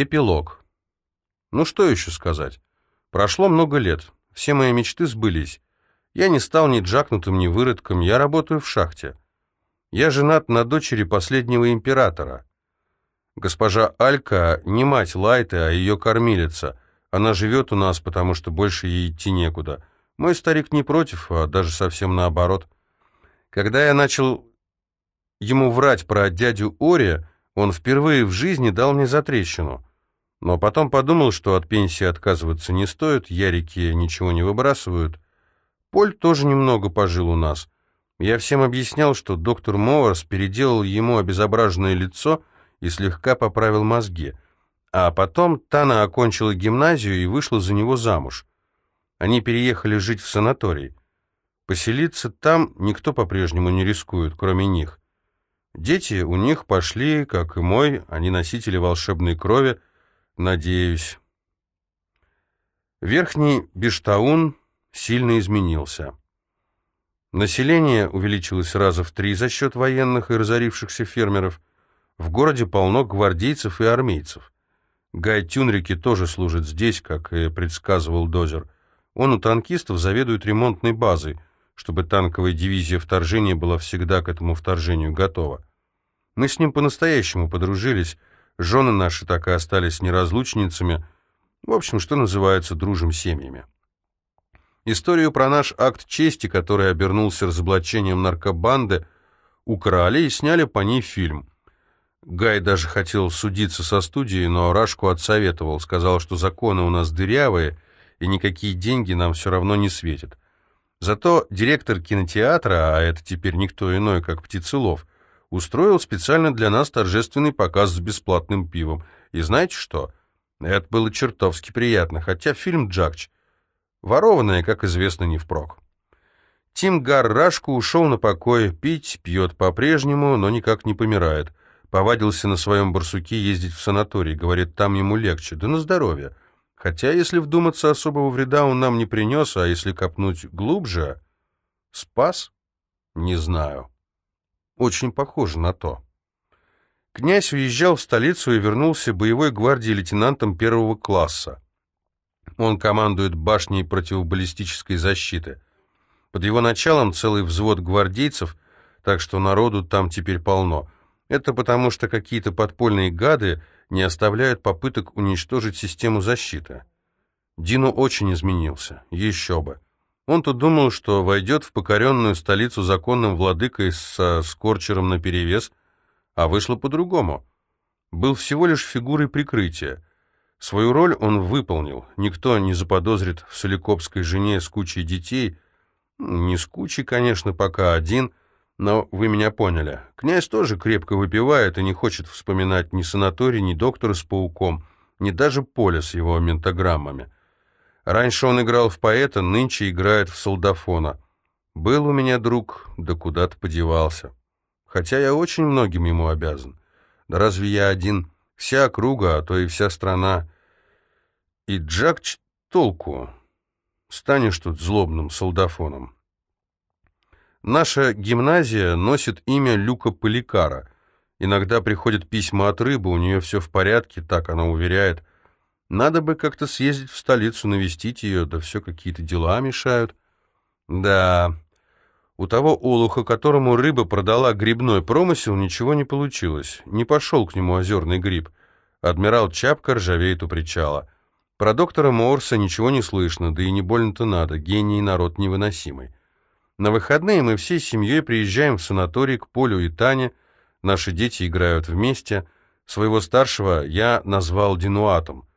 Эпилог. Ну что еще сказать? Прошло много лет, все мои мечты сбылись. Я не стал ни джакнутым, ни выродком, я работаю в шахте. Я женат на дочери последнего императора. Госпожа Алька не мать Лайты, а ее кормилица. Она живет у нас, потому что больше ей идти некуда. Мой старик не против, а даже совсем наоборот. Когда я начал ему врать про дядю Ори, он впервые в жизни дал мне затрещину. Но потом подумал, что от пенсии отказываться не стоит, ярики ничего не выбрасывают. Поль тоже немного пожил у нас. Я всем объяснял, что доктор Моорс переделал ему обезображенное лицо и слегка поправил мозги. А потом Тана окончила гимназию и вышла за него замуж. Они переехали жить в санаторий. Поселиться там никто по-прежнему не рискует, кроме них. Дети у них пошли, как и мой, они носители волшебной крови, надеюсь. Верхний Биштаун сильно изменился. Население увеличилось раза в три за счет военных и разорившихся фермеров. В городе полно гвардейцев и армейцев. Гай Тюнрики тоже служит здесь, как и предсказывал Дозер. Он у танкистов заведует ремонтной базой, чтобы танковая дивизия вторжения была всегда к этому вторжению готова. Мы с ним по-настоящему подружились, жены наши так и остались неразлучницами, в общем, что называется, дружим семьями. Историю про наш акт чести, который обернулся разоблачением наркобанды, украли и сняли по ней фильм. Гай даже хотел судиться со студией, но Рашку отсоветовал, сказал, что законы у нас дырявые, и никакие деньги нам все равно не светят. Зато директор кинотеатра, а это теперь никто иной, как Птицелов, устроил специально для нас торжественный показ с бесплатным пивом. И знаете что? Это было чертовски приятно, хотя фильм «Джакч» ворованное, как известно, не впрок. Тим Гаррашку ушел на покой, пить пьет по-прежнему, но никак не помирает. Повадился на своем барсуке ездить в санаторий, говорит, там ему легче, да на здоровье. Хотя, если вдуматься, особого вреда он нам не принес, а если копнуть глубже... Спас? Не знаю. Очень похоже на то. Князь уезжал в столицу и вернулся боевой гвардии лейтенантом первого класса. Он командует башней противобаллистической защиты. Под его началом целый взвод гвардейцев, так что народу там теперь полно. Это потому, что какие-то подпольные гады не оставляют попыток уничтожить систему защиты. Дину очень изменился, еще бы. Он-то думал, что войдет в покоренную столицу законным владыкой со скорчером наперевес, а вышло по-другому. Был всего лишь фигурой прикрытия. Свою роль он выполнил. Никто не заподозрит в соликопской жене с кучей детей. Не с кучей, конечно, пока один – но вы меня поняли. Князь тоже крепко выпивает и не хочет вспоминать ни санаторий, ни доктора с пауком, ни даже поле с его ментограммами. Раньше он играл в поэта, нынче играет в солдафона. Был у меня друг, да куда-то подевался. Хотя я очень многим ему обязан. Да разве я один? Вся округа, а то и вся страна. И Джак толку? Станешь тут злобным солдафоном. Наша гимназия носит имя Люка Поликара. Иногда приходят письма от рыбы, у нее все в порядке, так она уверяет. Надо бы как-то съездить в столицу, навестить ее, да все какие-то дела мешают. Да, у того олуха, которому рыба продала грибной промысел, ничего не получилось. Не пошел к нему озерный гриб. Адмирал Чапка ржавеет у причала. Про доктора Морса ничего не слышно, да и не больно-то надо, гений народ невыносимый. На выходные мы всей семьей приезжаем в санаторий к Полю и Тане, наши дети играют вместе. Своего старшего я назвал Динуатом,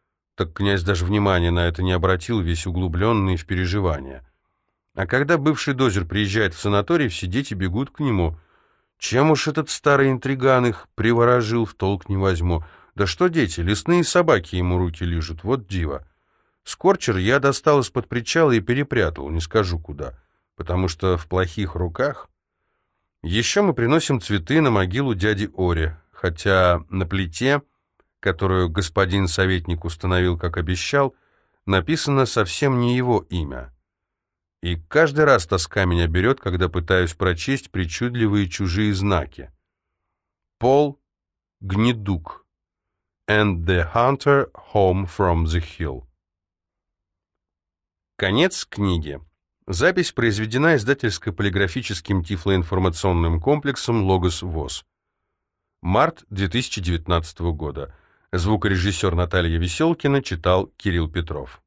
так князь даже внимания на это не обратил, весь углубленный в переживания. А когда бывший дозер приезжает в санаторий, все дети бегут к нему. Чем уж этот старый интриган их приворожил, в толк не возьму. Да что дети, лесные собаки ему руки лижут, вот диво. Скорчер я достал из-под причала и перепрятал, не скажу куда потому что в плохих руках. Еще мы приносим цветы на могилу дяди Ори, хотя на плите, которую господин советник установил, как обещал, написано совсем не его имя. И каждый раз тоска меня берет, когда пытаюсь прочесть причудливые чужие знаки. Пол Гнедук. and the Hunter Home from the Hill. Конец книги. Запись произведена издательско-полиграфическим тифлоинформационным комплексом «Логос ВОЗ». Март 2019 года. Звукорежиссер Наталья Веселкина читал Кирилл Петров.